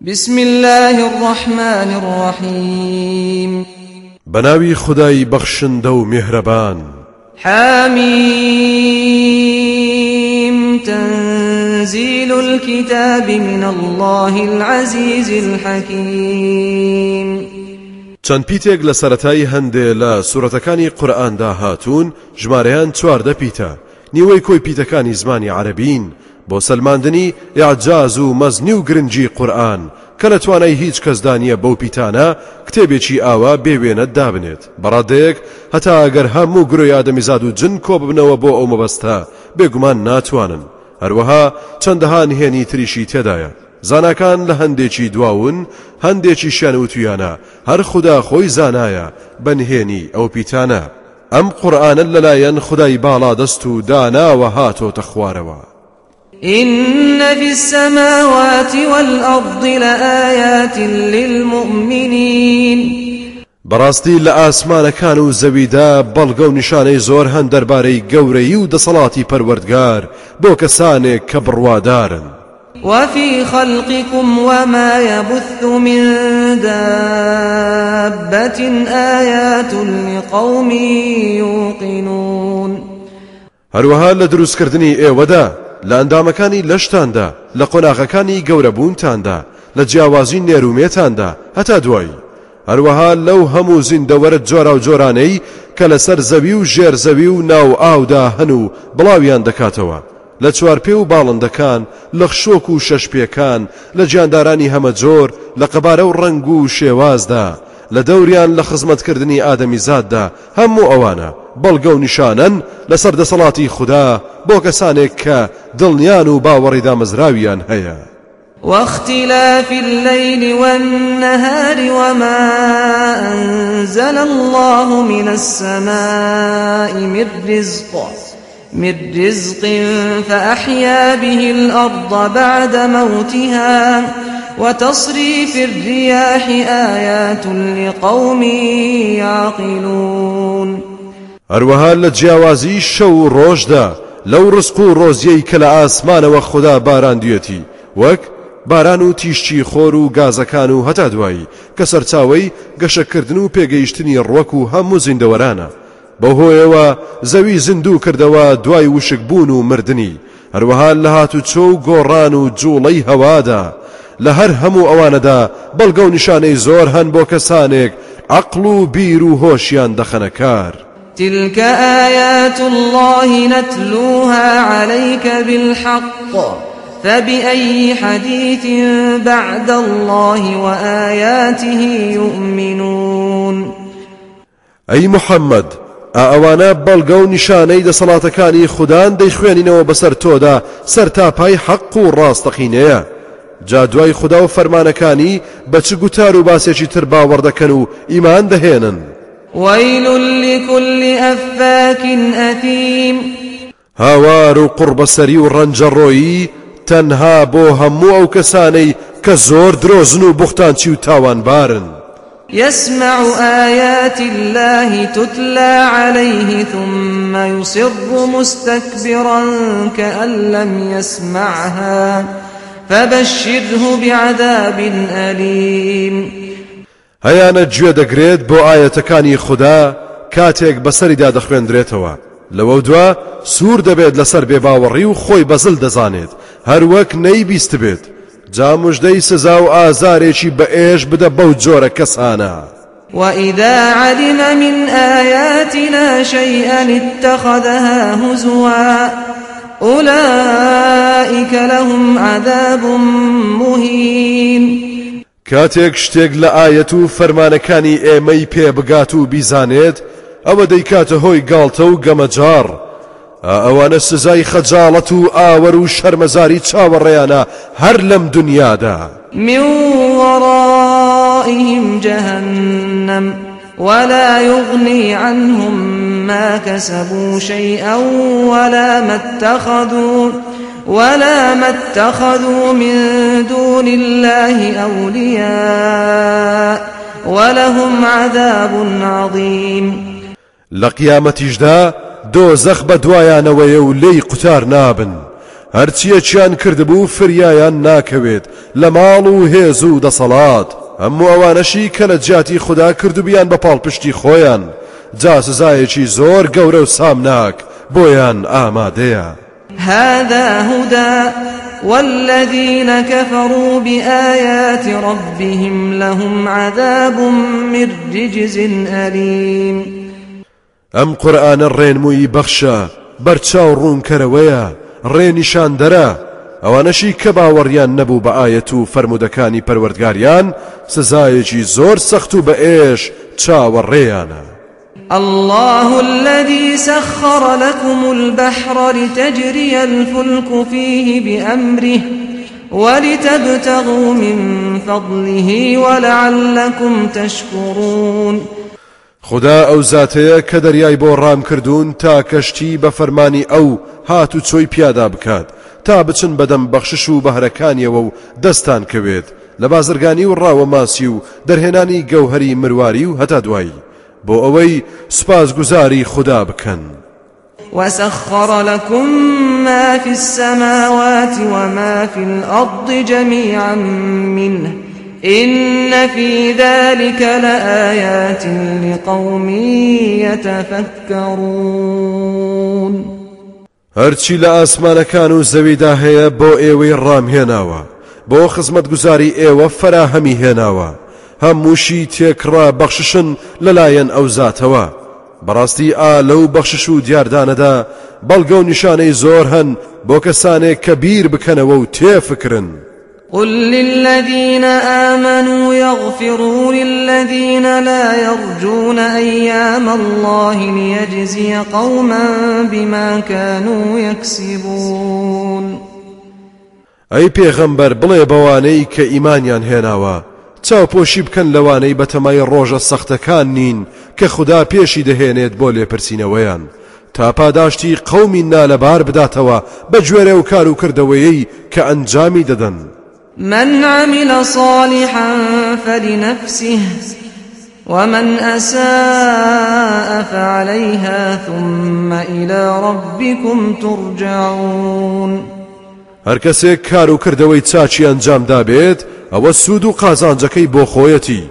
بسم الله الرحمن الرحيم بناوي خداي بخشندو مهربان حميم تنزيل الكتاب من الله العزيز الحكيم چەند پیتێک لە سەتایی هەندێ لە سوورەتەکانی قورئاندا هاتوون ژمارەیان چواردە پیتە نیوەی کۆی پیتەکانی زمانی عربین بۆ سلماندنی یاعجاز و مەزنی و گرنگی قورآن کە لە توانای هیچ کەسدانە بەو پیتانە کتێبێکی ئاوا بێوێنە دابنێت. بەڕادەیەک هەتا ئەگەر هەموو گرۆی ئادەمیزاد و جن کۆ ببنەوە بۆ ئەو مەبەستە بێگومان ناتوانن. هەروەها چەندەها نهێنی تریشی تێدایە. زانکان لە هەندێکی دواون هەندێکی شیان وتویانە هەر خدا خۆی زانایە بەنهێنی ئەو پیتانە. ئەم قورآانە لەلایەن خدای باڵا دەست و داناوە هاتۆتە خوارەوە. إن في السماوات والأرض لآيات للمؤمنين. بەڕاستی لە ئاسمانەکان و زەویدا بەڵگە و نیشانەی زۆر هەن دەربارەی گەورەی و دەسەڵاتی پەروەردگار بۆ کەسانێک کە بڕوادارن. وفي خلقكم وما يبث من دابة آيات لقوم يوقنون. هەروەها لە دروستکردنی ئێوەدا لە ئەندامەکانی لەشتاندا لە قۆناغەکانی گەورەبوونتاندا لە جیاوازی نێرومێتاندا. هەتا دوایی هەروەها لەو هەموو زیندەوەرە جۆرا و جۆرانەی کە لەسەر زەوی و ژێرزەوی و ناو ئاودا هەن و بڵاویان دەکاتەوە. لە چوارپێ و باڵندەکان لە خشۆک و شەشپێکان لە گیاندارانی هەمە جۆر لە قەبارە و ڕنگ و شێوازدا لە دەوریان لە خزمەتکردنی ئادەمی زاددا هەموو ئەوانە. بەڵگە و نیشانن لەسەر دەسەڵاتی خوددا بۆ کەسانێک کە دڵنیان هەیە. واختلاف الليل والنهار وما أنزل الله من السماء من رزق من رزق فأحيا به الأرض بعد موتها وتصريف الرياح آيات لقوم يعقلون. هەروەها لە جیاوازی شەو ڕۆژدا لەو ڕسق و ڕۆزیەی کە لە ئاسمانەوە خوددا باراندوێتی وەک باران و تیشتی خۆر و گازەکان و هەتا دوایی کە سەرچاوی گەشەکردن و پێگەیشتنی ڕوەک و هەموو زیندەوەرانە. بەهۆیەوە زەوی زیندوو کردەوە دوای وشک بوون و مردنی هەروەها لە هات و چۆ و گۆڕان و جوڵەی هەوادا. لە هەر هەموو ئەوانەدا بەڵگە و نیشانەی زۆر هەن بۆ کەسانێک عقل و بیر و هۆشیان دەخەنە کار. تلك آيات الله نتلوها عليك بالحق فبأي حديث بعد الله وآياته يؤمنون أي محمد ئەوانە بەڵگە و نیشانەی دەسەڵاتەکانی خوددان دەیخوێنینەوە بەسەر تۆدا سەر تاپای حەق و ڕاستەقینەیە جا دوای خوددا و بە چ گوتار و باسێکی تر باوەڕدەکەن و ئیمان دەهێنن ويل لكل أفاك أثيم. هاوار و قڕبەسەری و ڕەنجەڕۆیی تەنها بۆ هەموو ئەو کەسانەی کە زۆر درۆزن و و تاوانبارن يسمع آيات الله تتلى عليه ثم يصر مستكبرا كأن لم يسمعها فبشره بعذاب أليم. هەیانە گوێ دەگرێت بۆ ئاەتەکانی خوددا کاتێک بەسەریدا دەخوێندرێتەوە. لەوە دوا سوور دەبێت لەسەر بێباوەڕی و خۆی بەزل دەزانێت. هەروەک نەیبیست بێت. جا مژدەی سزا و ئازارێکی بە ئێش بدە بەو جۆرە کەسانە. وإذا علم من آياتنا شيئا اتخذها هزوا أولئك لهم عذاب مهين کاتێک شتێک لە ئاەت و فەرمانەکانی ئێمەی پێ بگات و بیزانێت ئەوە دەیکاتە هۆی گاڵتە و گەمەجار ئەوانە سزای خەجاڵەت و ئاوەر و شەرمەزاری چاوەڕێیانە هەر لەم دنیادا. من ورائهم جهنم ولا يغني عنهم ما كسبوا شيئا ولا ما اتخذوا ولا ما اتخذوا من دون الله أولياء ولهم عذاب عظيم. لقيامتيجدا دۆزەخ بە دوایانەوەیە و لی قوتار نابن. هەرچیەکیان کردبوو فریایان ناکەوێت لە ماڵ و هێز و دەسەڵات. هەموو ئەوانەشی کە لە جاتی خوددا کردوبیان بە پاڵپشتی خۆیان. جا سزایەکی زۆر گەورە و سامناک بۆیان ئامادەیە. هذا هدى والذين كفروا بآيات ربهم لهم عذاب من رجز أليم. ئەم قورآانە ڕێنمووی بەخشە بەرچاو ڕوونکەرەوەیە ڕێنیشان دەرە ئەوانەشی کە باوەڕیان نەبوو بە ئاەت و فرەرمودەکانی پەروەردگاریان سزایەکی زۆر سەخت و الله الذي سخر لكم البحر لتجري الفلك فيه بأمره ولتبتغوا من فضله ولعلكم تشكرون. خدا ئەو زاتەیە کە دەریای بۆ ڕام کردوون تا کەشتی بە فەرمانی ئەو هات و چۆی پیادا بکات تا بچن بەدەم بەخشش و بەهرەکانیەوە و دەستان کەوێت. لە بازرگانی و ڕاوە ماسی و دەرهێنانی گەوهری مرواری و هەتا بۆ ئەوەی سپاس گوزاری خدا بکەن. وسخر لكم ما في السماوات وما في الأرض جميعا منه إن في ذلك لآيات لقوم يتفكرون. هەرچی لە ئاسمانەکان و زەویدا هەیە بۆ ئێوەی ڕامهێناوە بۆ خزمەت گوزاری ئێوە فراهەمی هێناوە. هەمووشی تێکڕا بەخششن لەلایەن ئەو زاتەوە. بەڕاستی ئا لەو بەخشش و دیاردانەدا بەڵگە و نیشانەی زۆر هەن بۆ کەسانێک کە بیر بکەنەوە و تێفکرن. قل للذين آمنوا يغفروا للذين لا يرجون أيام الله ليجزي قوما بما كانوا يكسبون ئەی پێغەمبەر بڵێ بەوانەی کە ئیمانیان هێناوە. چاوپۆشی بکەن لەوانەی بەتەمای ڕۆژە سەختەکان نین کە خوددا پێشی دەهێنێت بۆ لێپرسینەوەیان. تا پاداشتی قەومی نالەبار بداتەوە بە گوێرە و کار و کردەوەیەی کە ئەنجامی دەدەن. من عمل صالحا فلنفسه ومن أساء فعليها ثم إلى ربكم ترجعون. هەر کەسێک کار و کردەوەی چاچی ئەنجام دابێت ئەوە سوود و قازانجەکەی بۆ خۆیەتی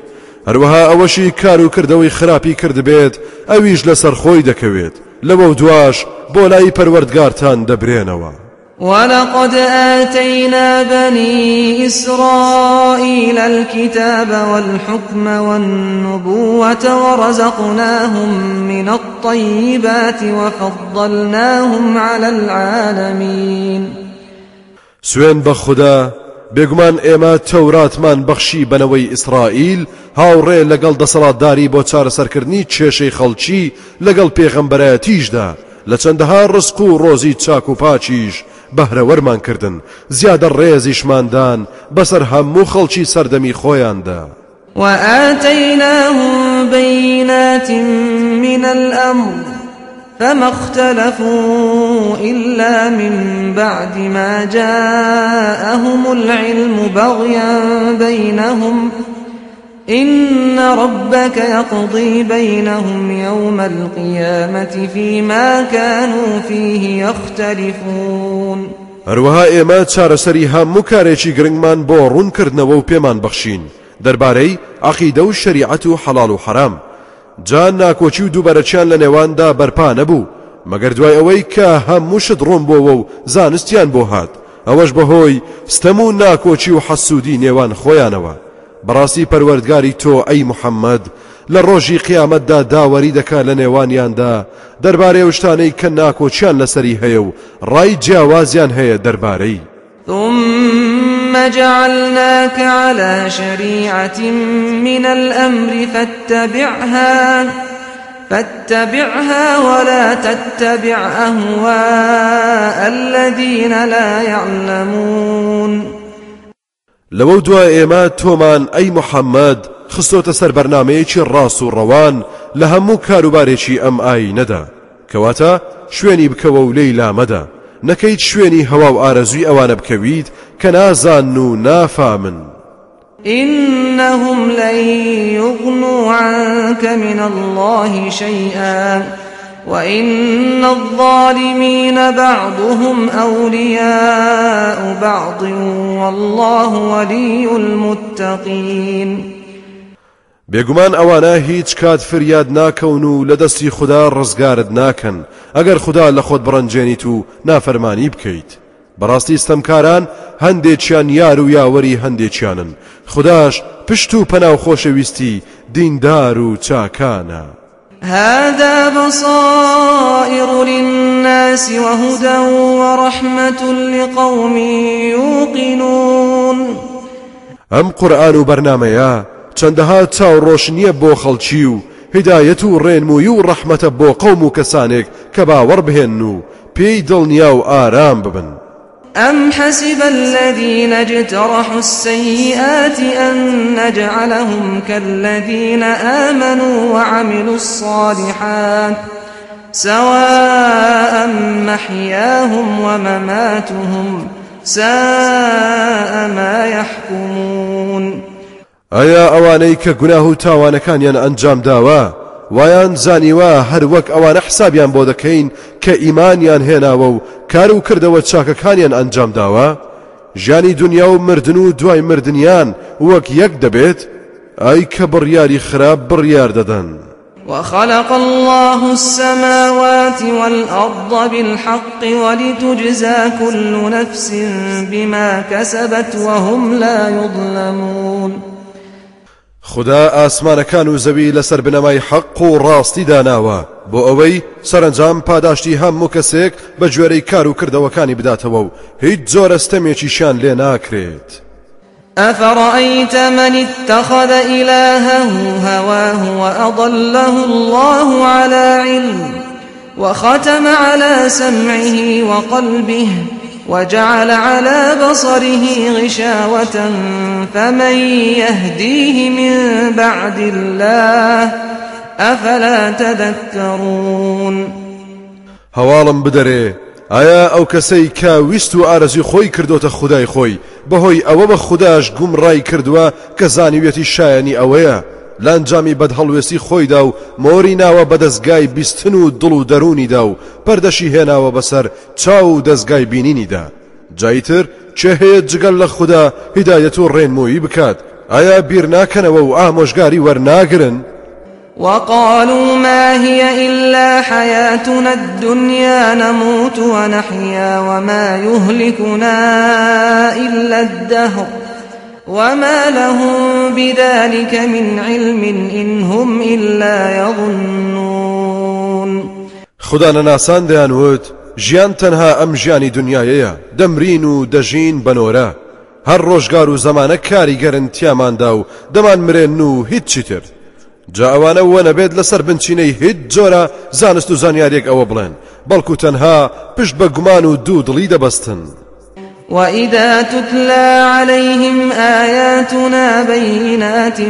هەروەها ئەوەشی کار و کردەوەی خراپی کردبێت ئەویش لەسەر خۆی دەکەوێت لەوە دواش بۆ لای پەروەردگارتان دەبرێنەوە ولقد آتينا بني إسرائيل الكتاب والحكم والنبوة ورزقناهم من الطيبات وفضلناهم على العالمين. سوێن بە خوددا بێگومان ئێمە تەوراتمان بەخشی بنەوەی ئیسرائیل هاوڕێ لەگەڵ دەسەڵاتداری بۆ چارەسەرکردنی کێشەی خەڵکی لەگەڵ پێغەمبەرەتیشدا لە چەندەها ڕسق و ڕۆزی چاک و پاچیش بەهرەوەرمان کردن زیادە ڕێزیشماندان بەسەر هەموو خەڵکی سەردەمی خۆیاندا. وآتيناهم بينات من الأمر. فما اختلفوا إلا من بعد ما جاءهم العلم بغيا بينهم. إن ربك يقضي بينهم يوم القيامة فيما كانوا فيه يختلفون. هەروەها ئێمە چارەسەری هەموو کارێکی گرنگمان بۆ ڕوونکردنەوە و پێمان بەخشین دەربارەی عقیدە و شریعەت و حەڵال و حرام. جان ناکۆچی و دووبەرەچیان لە نێواندا بەرپا نەبوو. مەگەر دوای ئەوەی کە هەمووشت ڕوون بۆەوە و زانستیان بۆ هات. ئەوەش بەهۆی ستەم و ناکۆچی و حەسوودی نێوان خۆیانەوە. بەڕاستی پەروەردگاری تۆ ئەی محەممەد لە ڕۆژی قیامەتدا داوەری دەکات لە نێوانیاندا. دەربارەی شتانەی کە ناکۆچیان لەسەری هەیە و ڕای جیاوازیان هەیە دەربارەی. ثم جعلناك على شريعة من الأمر فاتبعها فاتبعها ولا تتبع أهواء الذين لا يعلمون. لەوە دوای ئێمە تۆمان ئەی محەممەد خستۆتە سەر بەرنمەیەکی ڕاست و ڕەوان لە هەموو کاروبارێکی ئەم ئای نەدا کەواتە شوێنی بکەوە و لەی نەکەیت شوێنی هەوا و ئارەزوی ئەوانە بکەویت کە نازان و نافامن. إنهم لن يغنوا عنك من الله شيئا وإن الظالمين بعضهم أولياء بعض والله ولي المتقين. بێگومان ئەوانە هیچ کات فریاد ناکەون و لە دەستی خوددا ڕزگارت ناکەن. ئەگەر خوددا لە خۆت بڕەنجێنیت و نافەرمانی بکەیت. بەڕاستی ستەمکاران هەندێکیان یار و یاوەری هەندێکیانن. خداش پشت و پەناو خۆشەویستی دیندار و چاکانە. هذا بصائر للناس وهدى ورحمة لقوم يوقنون. قورآن و بەرنمەیە چەندەها چاو ڕۆشنیە بۆ خەڵکی و هدایەت و ڕێنمووی و ڕەحمەتە بۆ قەوم و کەسانێک کە باوەڕ بهێن و پێی دڵنیا ببن. أم حسب الذين اجترحوا السيئات أن نجعلهم كالذين آمنوا وعملوا الصالحات سواء محياهم ومماتهم ساء ما يحكمون. ئایا ئەوانەی کە گوناه و تاوانەکانیان ئەنجام داوە وایان زانیوە هەر وەک ئەوانە حسابیان بۆ دەکەین کە ئیمانیان هێناوە و کار و کردەوە چاکەکانیان ئەنجام داوە ژیانی دنیا و مردن و دوای مردیان وەک یەک دەبێت ئای کە بڕیاری خراپ بڕیار دەدەن وخلق الله السماوات والأرض بالحق ولتجزى كل نفس بما كسبت وهم لا يظلمون. خدا ئاسمانەکان و زەوی لەسەر بنەمای حەق و ڕاستی داناوە بۆ ئەوەی سەرنجام پاداشتی هەموو کەسێک بە گوێرەی کار و کردەوەکانی بداتەوە و هیچ جۆرەستەمێکیشان لێ ناکرێت. أفرأيت من اتخذ إلهه هواه وأضله الله على علم وختم على سمعه وقلبه وجعل على بصره غشاوة فمن يهديه من بعد الله أفلا تذكرون هەواڵم بدەرێ ئایا ئەو کەسەی کە ویست و ئارەزی خۆی کردوتە خدای خۆی؟ بەهۆی ئەوە بە خودداش گومڕای کردووە کە زانیوێتی شایانی لانجامی بەد هەڵوێستی خۆیدا و مۆری ناوە بەدەستگای بیستن و دڵ و دەرونیدا و پەردەشی هێناوە بەسەر چاو و دەستگای بینینیدا جایتر چه هەیە جگەل لە خوددا هیدایەت و ڕێنمۆیی بکات؟ ئایا بیر ناکەنەوە و ئامۆژگاری وەرناگرن؟ وقالوا ما هي إلا حياتنا الدنيا نموت ونحيا وما يهلكنا إلا الدهر. وما لهم بذلك من علم إن هم إلا يظنون خدا ناسان دەیانوت ژیان تەنها ئەم ژیانی دنیاەیە دەمرین و دەژین بنۆرە هەر ڕۆژگار و زەمانە کاریگەرن تیاماندا و دەمان مرێن و هیچی تر. جا ئەوانە وە نەبێت لەسەر بنچینەی هیچ جۆرە زانست و زانیارێک ئەوە بڵێن بەڵکو تەنها پشت بە گومان و دوو دڵی دەبەستن. وإذا تتلى عليهم آياتنا بينات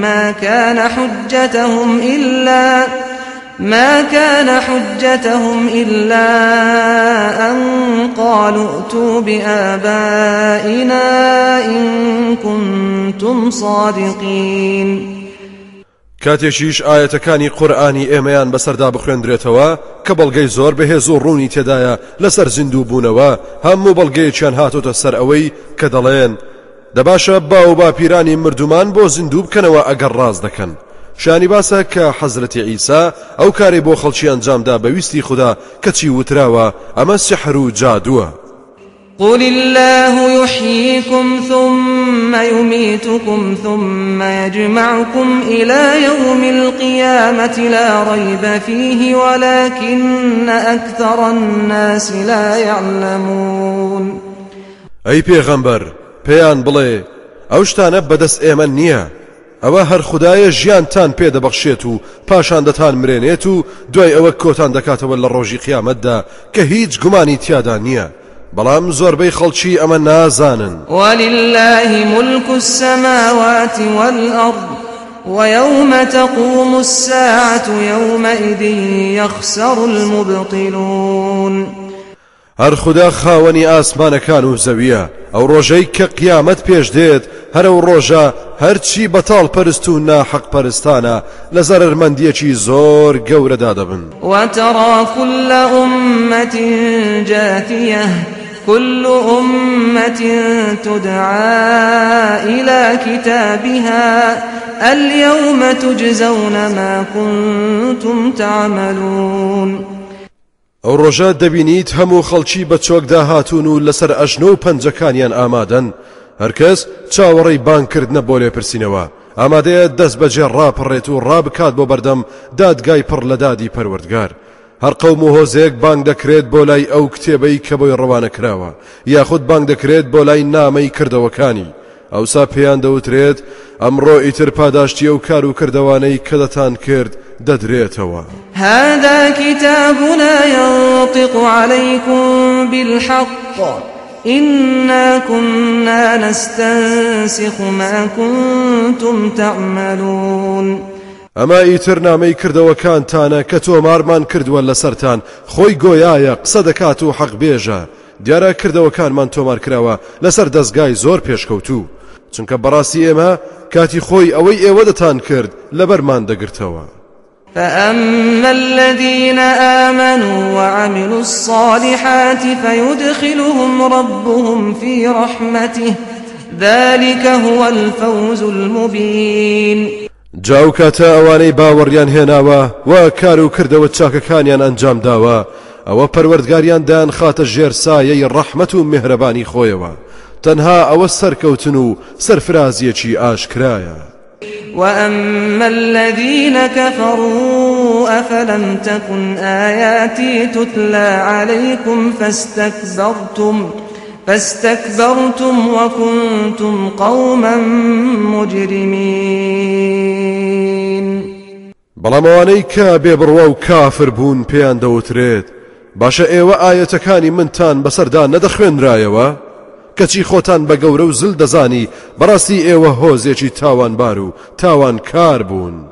ما كان حجتهم إلا ما كان حجتهم إلا أن قالوا ائتوا بآبائنا إن كنتم صادقين کاتێکیش ئاەتەکانی قورآانی ئێمەیان بەسەردا بخوێندرێتەوە کە بەڵگەی زۆر بەهێز و ڕوونی تێدایە لەسەر زیندوو بوونەوە هەموو بەڵگەیەکیان هاتۆتە سەر ئەوەی کە دەڵێن. دەباشە با و باپیرانی مردومان بۆ زیندوو بکەنەوە ئەگەر ڕاز دەکەن. شانی باسە کە حەزرەتی ئیسا ئەو کارێ بۆ خەڵکی ئەنجامدا بەویستی خوددا کەچی وتراوە ئەمە سحر و جادووە. قل الله يحييكم ثم يميتكم ثم يجمعكم إلى يوم القيامة لا ريب فيه ولكن أكثر الناس لا يعلمون. أي پیغمبر پیان بڵێ ئەو شتانە بەدەست ئێمە نییە. ئەوە هەر خدایە ژیانتان پێدەبەخشێت و پاشان دەتان مرێنێت و دوای ئەوە کۆتان دەکاتەوە لە ڕۆژی قیامەتدا کە هیچ گومانی تیادا نییە. بەڵام زۆربەی خەڵکی ئەمە نازانن. ولله ملك السماوات والأرض ويوم تقوم الساعة يومئذ يخسر المبطلون. هەر خوددا خاوەنی ئاسمانەکان و زەویە ئەو ڕۆژەی کە قیامەت پێش دێت هەرە و ڕۆژە هەرچی بەتاڵ پەرست و ناحەق پەرستانە لە زەرمەندیەکی زۆر گەورەدا دەبن. وترى كل أمة جاثية كل أمة تدعى إلى كتابها اليوم تجزون ما كنتم تعملون. ئەو ڕۆژە دەبینیت هەموو خەڵکی بە چۆکدا هاتوون و لەسەر ئەژنە و پەنجەکانیان ئامادەن. هەرکەس چاوەڕێی بانکردنە بۆ لێپرسینەوە. ئامادەیە دەست بەجێ ڕاپڕێت و ڕابکات بۆ بەردەم دادگای پڕ لە دادی پەروەردگار. هەر قەوم و هۆزێک بانگ دەکرێت بۆ لای ئەو کتێبەی کە بۆی ڕەوانە کراوە یاخود بانگ دەکرێت بۆ لای نامەی کردەوەکانی. ئەوسا پێیان دەوترێت ئەمڕۆ ئیتر پاداشتی ئەو کار و کردوانەی کە دەتان کرد دەدرێتەوە. هذا كتابنا ينطق عليكم بالحق. إنا كنا نستنسخ ما كنتم تعملون. ئەمە ئیتر نامەی کردەوەکانتانە کە تۆمارمان کردووە لەسەرتان خۆی گۆیایە قسە دەکات و حەق بێژە. دیارە کردەوەکانمان تۆمار کراوە لەسەر دەستگای زۆر پێشکەوتوو چونکە بەڕاستی ئێمە کاتی خۆی ئەوەی ئێوە دەتان کرد لەبەرمان دەگرتەوە. فأما الذين آمنوا وعملوا الصالحات فيدخلهم ربهم في رحمته ذلك هو الفوز المبين. جاو کاتە ئەوانەی باوەڕیان هێناوە و کار و کردەوە چاکەکانیان ئەنجام داوە. پەروەردگاریان دایان خاتە سایەی ڕەحمەت و میهرەبانی خۆیەوە. تەنها ئەوە سەرکەوتن و سەرفرازیەکی ئاشکرایە. وأما الذين كفروا أفلم تكن آياتي تتلى عليكم فاستكبرتم فاستكبرتم وكنتم قوما مجرمين. بەڵام ئەوانەی کە بێبڕوە و کافر بوون پێیان دەوترێت باشە ئێوە ئاەتەکانی منتان بەسەردا نەدەخوێنرایەوە؟ کەچی خۆتان بە گەورە و زل دەزانی بەڕاستی ئێوە هۆزێکی تاوانبار و تاوان کار بوون.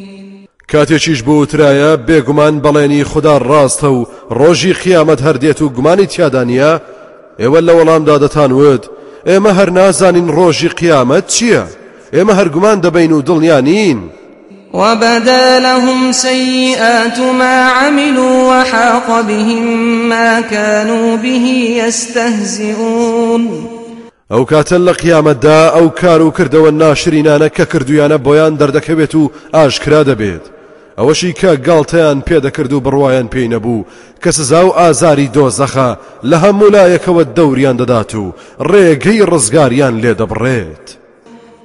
کاتێکیش بۆ وترایە بێگومان بەڵێنی خوددا ڕاستە و ڕۆژی قیامەت هەردێت و گومانی تیادانە ئێوە لە وەڵامدا دەتانوت ئێمە هەر نازانین ڕۆژی قیامەت چییە؟ ئێمە هەرگومان دەبین و دڵنیانین وبدا لهم سيئات ما عملوا وحاق بهم ما كانوا به يستهزئون. ئەو کاتە لە قیامەتدا ئەو کار و کردەوە ناشرینانە کە کردویانە بۆیان دەردەکەوێت و ئاشکرا دەبێت. ئەوەشی کە گاڵتەیان پێدەکرد و بڕواان پێی نەبوو کە سزا و ئازاری دۆزەخە لە هەموو لایەکەوە دەوران دەدات و ڕێگەی ڕزگاریان لێ دەبڕێت.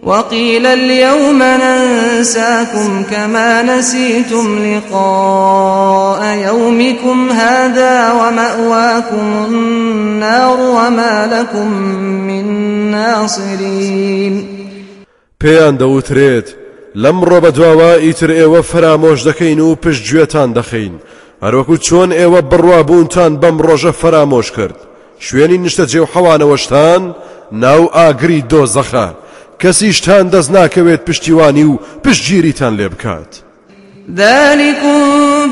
وقيل اليوم ننساكم كما نسيتم لقاء يومكم هذا ومأواكم النار وما لكم من ناصرين پێیان دەوترێت لەم ڕۆ بە دواوە ئیتر ئێوە فرامۆش دەکەین و پشت گوێتان دەخین هەروەکو چۆن ئێوە بڕوابوونتان بەم ڕۆژە فرامۆش کرد. شوێنی نیشتە جێو حەوانەوەشتان ناو ئاگری دۆزەخە. کەسیشتان دەست ناکەوێت پشتیوانی و پشتگیریتان لێ بکات. ذلكم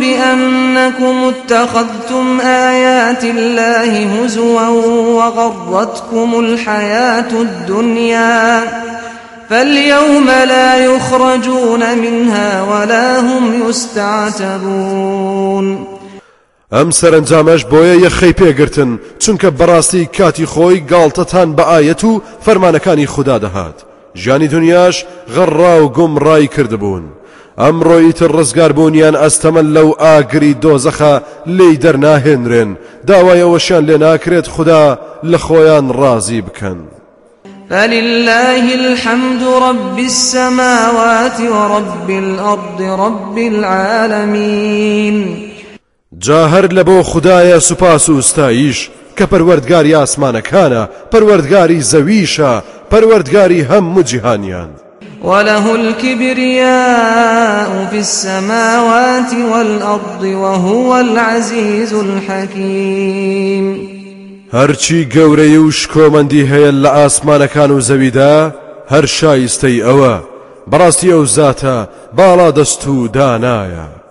بأنكم اتخذتم آيات الله هزوا وغرتكم الحياة الدنيا. فاليوم لا يخرجون منها ولا هم يستعتبون ئەم سەرنجامەش بۆیە یەخەی پێگرتن چونکە بەڕاستی کاتی خۆی گاڵتەتان بە ئاەت و فەرمانەکانی خوددا دەهات. ژیانی دنیاش غەڕا و گومڕای کردبوون. ئەمڕۆیتر ڕزگاربوونیان ئەستەمە لەو ئاگری دۆزەخە لی دەرناهێنرێن. داوایەوەشیان لێ ناکرێت خوددا لە خۆیان ڕازی بکەن. فلله الحمد رب السماوات ورب الأرض رب العالمين. جاهر لبو خدايا سپاس و ستایش کە پەروەردگاری ئاسمانەکانە پەروەردگاری زەویشە پەروەردگاری هەموو جیهانیان. وله الكبرياء في السماوات والأرض وهو العزيز الحكيم. هەرچی گەورەی و شکۆمەندی هەیە لە ئاسمانەکان و زەویدا هەر شایستەی ئەوە. بەڕاستی ئەو زاتە باڵا دەست و دانایە.